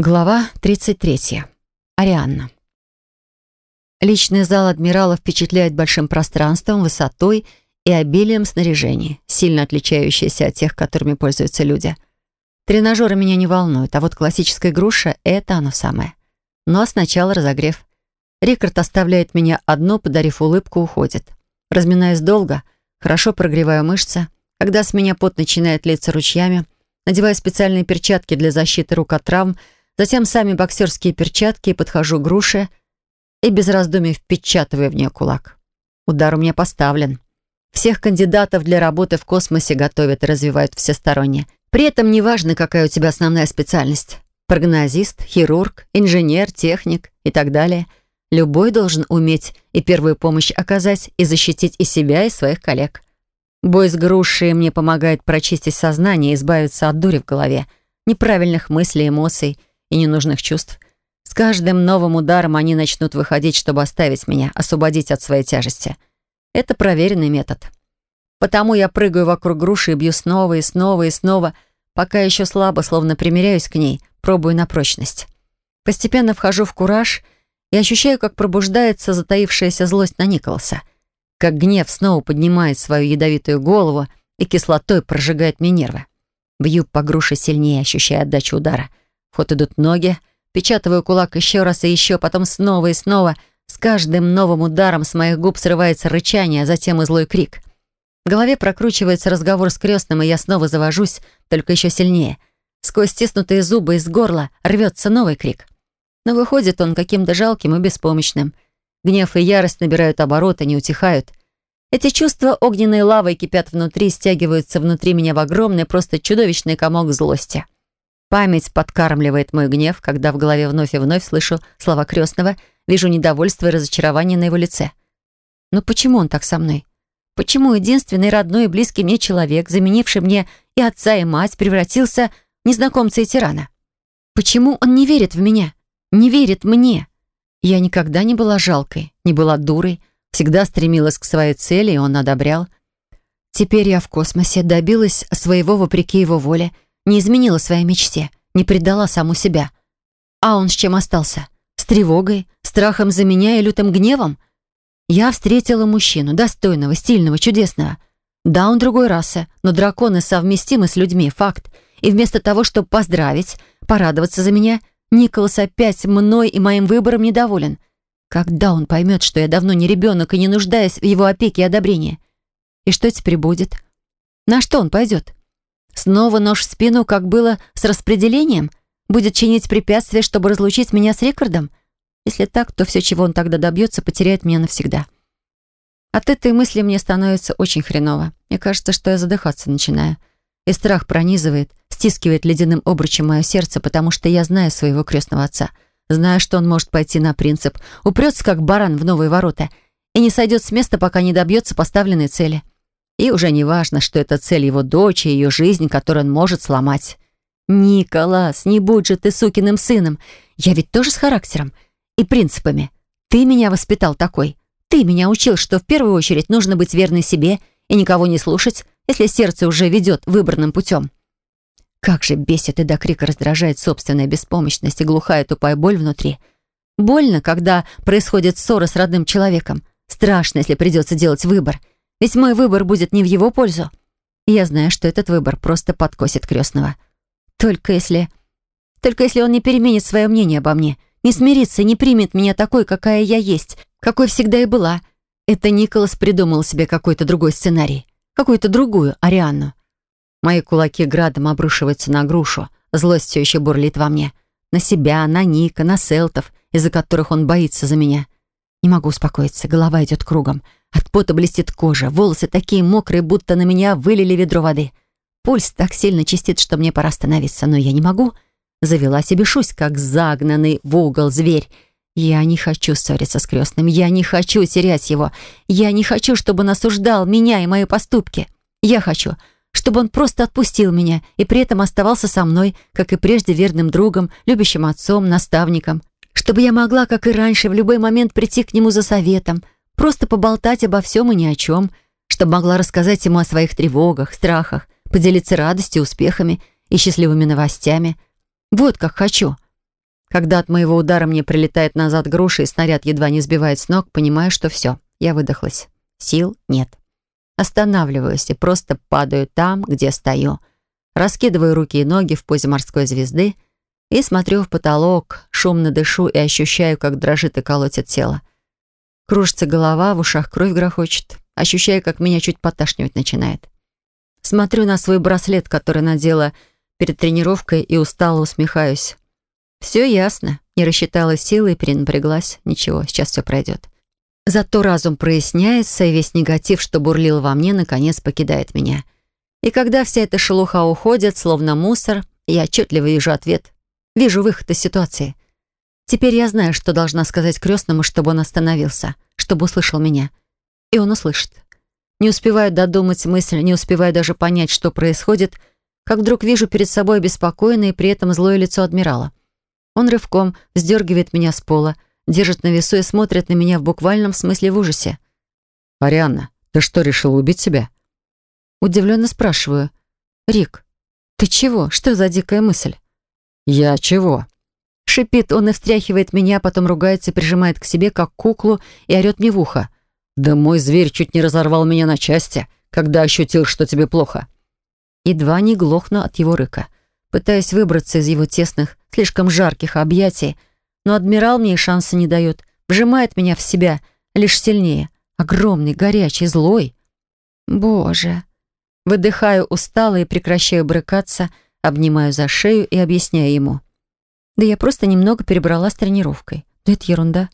Глава 33. Арианна. Личный зал адмирала впечатляет большим пространством, высотой и обилием снаряжений, сильно отличающиеся от тех, которыми пользуются люди. Тренажеры меня не волнуют, а вот классическая груша — это оно самое. Но сначала разогрев. Рикард оставляет меня одно, подарив улыбку, уходит. Разминаясь долго, хорошо прогреваю мышцы. Когда с меня пот начинает литься ручьями, надеваю специальные перчатки для защиты рук от травм — Затем сами боксерские перчатки, подхожу к груше и без раздумий впечатываю в нее кулак. Удар у меня поставлен. Всех кандидатов для работы в космосе готовят и развивают всесторонне. При этом неважно, какая у тебя основная специальность. Прогнозист, хирург, инженер, техник и так далее. Любой должен уметь и первую помощь оказать, и защитить и себя, и своих коллег. Бой с грушей мне помогает прочистить сознание и избавиться от дури в голове, неправильных мыслей, эмоций и ненужных чувств. С каждым новым ударом они начнут выходить, чтобы оставить меня, освободить от своей тяжести. Это проверенный метод. Потому я прыгаю вокруг груши и бью снова и снова и снова, пока еще слабо, словно примеряюсь к ней, пробую на прочность. Постепенно вхожу в кураж и ощущаю, как пробуждается затаившаяся злость на Николаса, как гнев снова поднимает свою ядовитую голову и кислотой прожигает мне нервы. Бью по груше сильнее, ощущая отдачу удара — в идут ноги. Печатываю кулак еще раз и еще, потом снова и снова. С каждым новым ударом с моих губ срывается рычание, а затем и злой крик. В голове прокручивается разговор с крестным, и я снова завожусь, только еще сильнее. Сквозь стиснутые зубы из горла рвется новый крик. Но выходит он каким-то жалким и беспомощным. Гнев и ярость набирают обороты, не утихают. Эти чувства огненной лавой кипят внутри, стягиваются внутри меня в огромный, просто чудовищный комок злости. Память подкармливает мой гнев, когда в голове вновь и вновь слышу слова крестного, вижу недовольство и разочарование на его лице. Но почему он так со мной? Почему единственный родной и близкий мне человек, заменивший мне и отца, и мать, превратился в незнакомца и тирана? Почему он не верит в меня? Не верит мне? Я никогда не была жалкой, не была дурой, всегда стремилась к своей цели, и он одобрял. Теперь я в космосе добилась своего вопреки его воле — не изменила своей мечте, не предала саму себя. А он с чем остался? С тревогой, страхом за меня и лютым гневом? Я встретила мужчину, достойного, стильного, чудесного. Да, он другой расы, но драконы совместимы с людьми, факт. И вместо того, чтобы поздравить, порадоваться за меня, Николас опять мной и моим выбором недоволен. Когда он поймет, что я давно не ребенок и не нуждаюсь в его опеке и одобрении? И что теперь будет? На что он пойдет? Снова нож в спину, как было с распределением? Будет чинить препятствия, чтобы разлучить меня с Рикардом? Если так, то все, чего он тогда добьется, потеряет меня навсегда. От этой мысли мне становится очень хреново. Мне кажется, что я задыхаться начинаю. И страх пронизывает, стискивает ледяным обручем мое сердце, потому что я знаю своего крестного отца. Знаю, что он может пойти на принцип, упрется как баран в новые ворота и не сойдет с места, пока не добьется поставленной цели. И уже не важно, что это цель его дочери ее жизнь, которую он может сломать. «Николас, не будь же ты сукиным сыном. Я ведь тоже с характером и принципами. Ты меня воспитал такой. Ты меня учил, что в первую очередь нужно быть верной себе и никого не слушать, если сердце уже ведет выбранным путем». Как же бесит и до крика раздражает собственная беспомощность и глухая тупая боль внутри. Больно, когда происходит ссора с родным человеком. Страшно, если придется делать выбор — ведь мой выбор будет не в его пользу. Я знаю, что этот выбор просто подкосит крестного. Только если... Только если он не переменит свое мнение обо мне, не смирится, не примет меня такой, какая я есть, какой всегда и была. Это Николас придумал себе какой-то другой сценарий, какую-то другую Арианну. Мои кулаки градом обрушиваются на грушу, злость все еще бурлит во мне. На себя, на Ника, на Селтов, из-за которых он боится за меня. Не могу успокоиться, голова идет кругом — от пота блестит кожа, волосы такие мокрые, будто на меня вылили ведро воды. Пульс так сильно чистит, что мне пора остановиться, но я не могу. Завелась и бешусь, как загнанный в угол зверь. Я не хочу ссориться с крестным, я не хочу терять его. Я не хочу, чтобы он осуждал меня и мои поступки. Я хочу, чтобы он просто отпустил меня и при этом оставался со мной, как и прежде верным другом, любящим отцом, наставником. Чтобы я могла, как и раньше, в любой момент прийти к нему за советом — Просто поболтать обо всем и ни о чем, чтобы могла рассказать ему о своих тревогах, страхах, поделиться радостью, успехами и счастливыми новостями. Вот как хочу. Когда от моего удара мне прилетает назад груша и снаряд едва не сбивает с ног, понимаю, что все, я выдохлась. Сил нет. Останавливаюсь и просто падаю там, где стою. Раскидываю руки и ноги в позе морской звезды и смотрю в потолок, шумно дышу и ощущаю, как дрожит и колотит тело. Кружится голова, в ушах кровь грохочет. Ощущаю, как меня чуть поташнивать начинает. Смотрю на свой браслет, который надела перед тренировкой, и устало усмехаюсь. Все ясно. Не рассчитала силы и перенапряглась. Ничего, сейчас все пройдет. Зато разум проясняется, и весь негатив, что бурлил во мне, наконец покидает меня. И когда вся эта шелуха уходит, словно мусор, я отчетливо вижу ответ. Вижу выход из ситуации. Теперь я знаю, что должна сказать крестному, чтобы он остановился, чтобы услышал меня. И он услышит. Не успеваю додумать мысль, не успеваю даже понять, что происходит, как вдруг вижу перед собой беспокойное и при этом злое лицо адмирала. Он рывком сдергивает меня с пола, держит на весу и смотрит на меня в буквальном смысле в ужасе. «Арианна, ты что, решила убить себя?» Удивленно спрашиваю. «Рик, ты чего? Что за дикая мысль?» «Я чего?» Шипит он и встряхивает меня, потом ругается прижимает к себе, как куклу, и орет мне в ухо. «Да мой зверь чуть не разорвал меня на части, когда ощутил, что тебе плохо». Едва не глохну от его рыка. Пытаясь выбраться из его тесных, слишком жарких объятий, но адмирал мне и шанса не дает. Вжимает меня в себя, лишь сильнее. Огромный, горячий, злой. Боже. Выдыхаю устало и прекращаю брыкаться, обнимаю за шею и объясняю ему. Да я просто немного перебрала с тренировкой. Да это ерунда.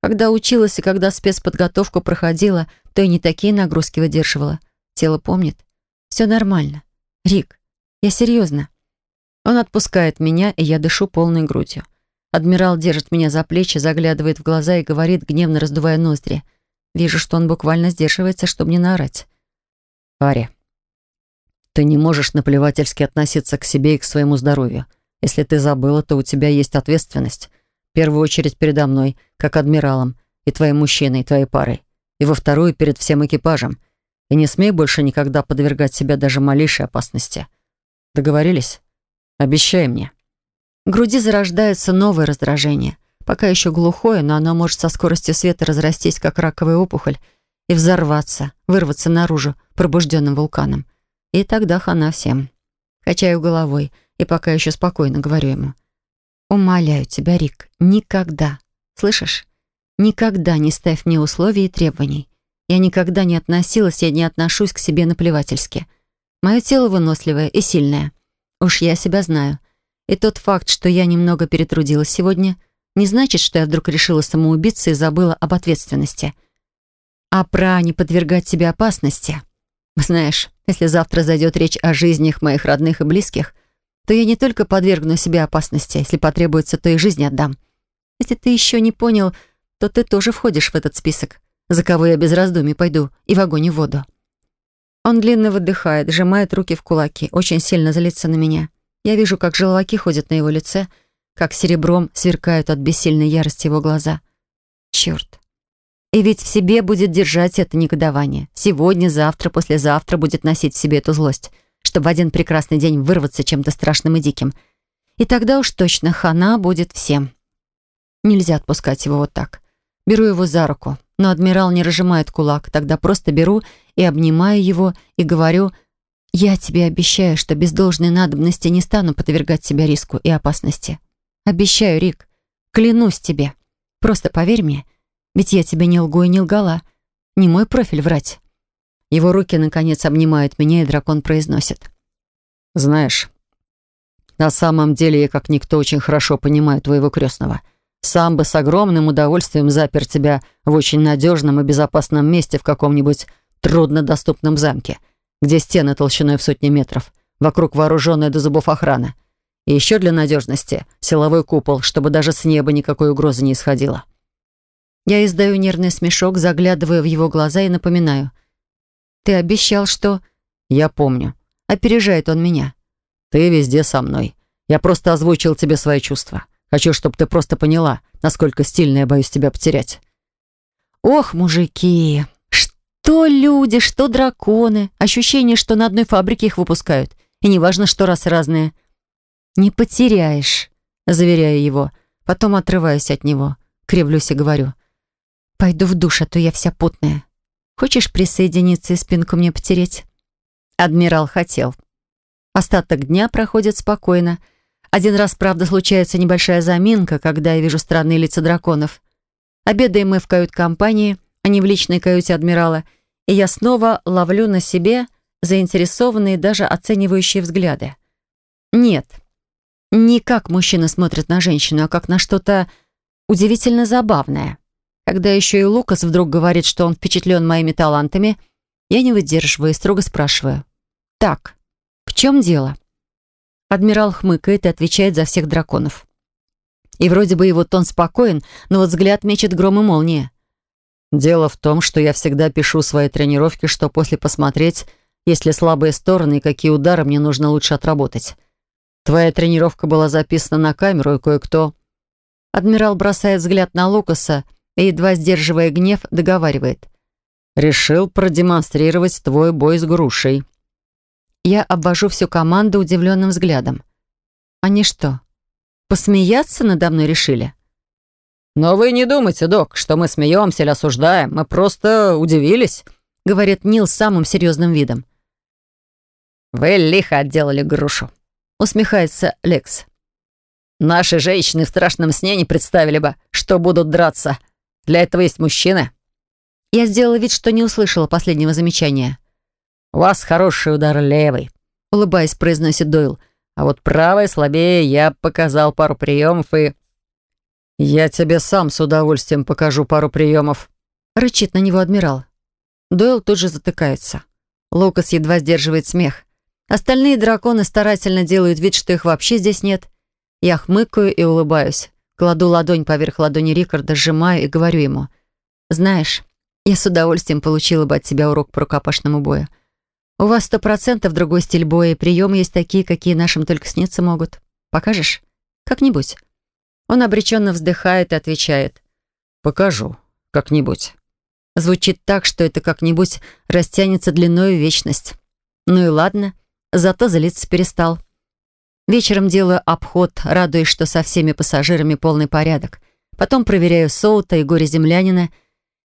Когда училась и когда спецподготовку проходила, то и не такие нагрузки выдерживала. Тело помнит. Все нормально. Рик, я серьезно. Он отпускает меня, и я дышу полной грудью. Адмирал держит меня за плечи, заглядывает в глаза и говорит, гневно раздувая ноздри. Вижу, что он буквально сдерживается, чтобы не наорать. «Ари, ты не можешь наплевательски относиться к себе и к своему здоровью. Если ты забыла, то у тебя есть ответственность первую очередь передо мной, как адмиралом, и твоим мужчиной, и твоей парой, и во вторую перед всем экипажем. И не смей больше никогда подвергать себя даже малейшей опасности. Договорились? Обещай мне». В груди зарождается новое раздражение. Пока еще глухое, но оно может со скоростью света разрастись, как раковая опухоль, и взорваться, вырваться наружу пробужденным вулканом. И тогда хана всем. Качаю головой и пока еще спокойно говорю ему — Умоляю тебя, Рик, никогда, слышишь? Никогда не ставь мне условий и требований. Я никогда не относилась, я не отношусь к себе наплевательски. Мое тело выносливое и сильное. Уж я себя знаю. И тот факт, что я немного перетрудилась сегодня, не значит, что я вдруг решила самоубиться и забыла об ответственности. А про не подвергать себе опасности. Знаешь, если завтра зайдет речь о жизнях моих родных и близких — то я не только подвергну себя опасности, если потребуется, то и жизнь отдам. Если ты еще не понял, то ты тоже входишь в этот список, за кого я без раздумий пойду и в огонь и в воду. Он длинно выдыхает, сжимает руки в кулаки, очень сильно злится на меня. Я вижу, как желваки ходят на его лице, как серебром сверкают от бессильной ярости его глаза. Черт. И ведь в себе будет держать это негодование. Сегодня, завтра, послезавтра будет носить в себе эту злость — чтобы в один прекрасный день вырваться чем-то страшным и диким. И тогда уж точно хана будет всем. Нельзя отпускать его вот так. Беру его за руку, но адмирал не разжимает кулак. Тогда просто беру и обнимаю его и говорю, «Я тебе обещаю, что без должной надобности не стану подвергать себя риску и опасности. Обещаю, Рик, клянусь тебе. Просто поверь мне, ведь я тебе не лгу и не лгала. Не мой профиль врать». Его руки, наконец, обнимают меня, и дракон произносит. «Знаешь, на самом деле я как никто очень хорошо понимаю твоего крестного. Сам бы с огромным удовольствием запер тебя в очень надежном и безопасном месте в каком-нибудь труднодоступном замке, где стены толщиной в сотни метров, вокруг вооруженная до зубов охрана. И еще для надежности силовой купол, чтобы даже с неба никакой угрозы не исходило». Я издаю нервный смешок, заглядываю в его глаза и напоминаю — ты обещал, что...» «Я помню». Опережает он меня. «Ты везде со мной. Я просто озвучил тебе свои чувства. Хочу, чтобы ты просто поняла, насколько стильно я боюсь тебя потерять». «Ох, мужики, что люди, что драконы. Ощущение, что на одной фабрике их выпускают. И неважно, что раз разные». «Не потеряешь», — заверяю его. Потом отрываюсь от него, кривлюсь и говорю. «Пойду в душ, а то я вся потная. Хочешь присоединиться и спинку мне потереть?» Адмирал хотел. Остаток дня проходит спокойно. Один раз, правда, случается небольшая заминка, когда я вижу странные лица драконов. Обедаем мы в кают-компании, а не в личной каюте адмирала, и я снова ловлю на себе заинтересованные, даже оценивающие взгляды. Нет, не как мужчина смотрит на женщину, а как на что-то удивительно забавное. Когда еще и Лукас вдруг говорит, что он впечатлен моими талантами, я не выдерживаю и строго спрашиваю. «Так, в чем дело?» Адмирал хмыкает и отвечает за всех драконов. И вроде бы его тон спокоен, но вот взгляд мечет гром и молния. «Дело в том, что я всегда пишу свои тренировки, что после посмотреть, есть ли слабые стороны и какие удары мне нужно лучше отработать. Твоя тренировка была записана на камеру, и кое-кто...» Адмирал бросает взгляд на Лукаса едва сдерживая гнев, договаривает. «Решил продемонстрировать твой бой с грушей». Я обвожу всю команду удивленным взглядом. «Они что, посмеяться надо мной решили?» «Но вы не думайте, док, что мы смеемся или осуждаем. Мы просто удивились», — говорит Нил самым серьезным видом. «Вы лихо отделали грушу», усмехается Лекс. «Наши женщины в страшном сне не представили бы, что будут драться. Для этого есть мужчины». Я сделала вид, что не услышала последнего замечания. «У вас хороший удар левый», — улыбаясь, произносит Дойл. «А вот правый слабее. Я показал пару приемов и...» «Я тебе сам с удовольствием покажу пару приемов», — рычит на него адмирал. Дойл тут же затыкается. Лукас едва сдерживает смех. Остальные драконы старательно делают вид, что их вообще здесь нет. Я хмыкаю и улыбаюсь. Кладу ладонь поверх ладони Рикарда, сжимаю и говорю ему. «Знаешь, я с удовольствием получила бы от тебя урок по рукопашному бою. У вас сто процентов другой стиль боя, и приемы есть такие, какие нашим только сниться могут. Покажешь? Как-нибудь». Он обреченно вздыхает и отвечает. «Покажу. Как-нибудь». Звучит так, что это как-нибудь растянется длиною вечность. Ну и ладно зато злиться перестал. Вечером делаю обход, радуясь, что со всеми пассажирами полный порядок. Потом проверяю Соута и горе-землянина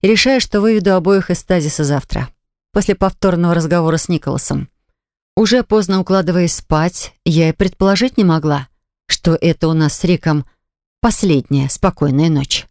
и решаю, что выведу обоих из стазиса завтра, после повторного разговора с Николасом. Уже поздно укладываясь спать, я и предположить не могла, что это у нас с Риком последняя спокойная ночь.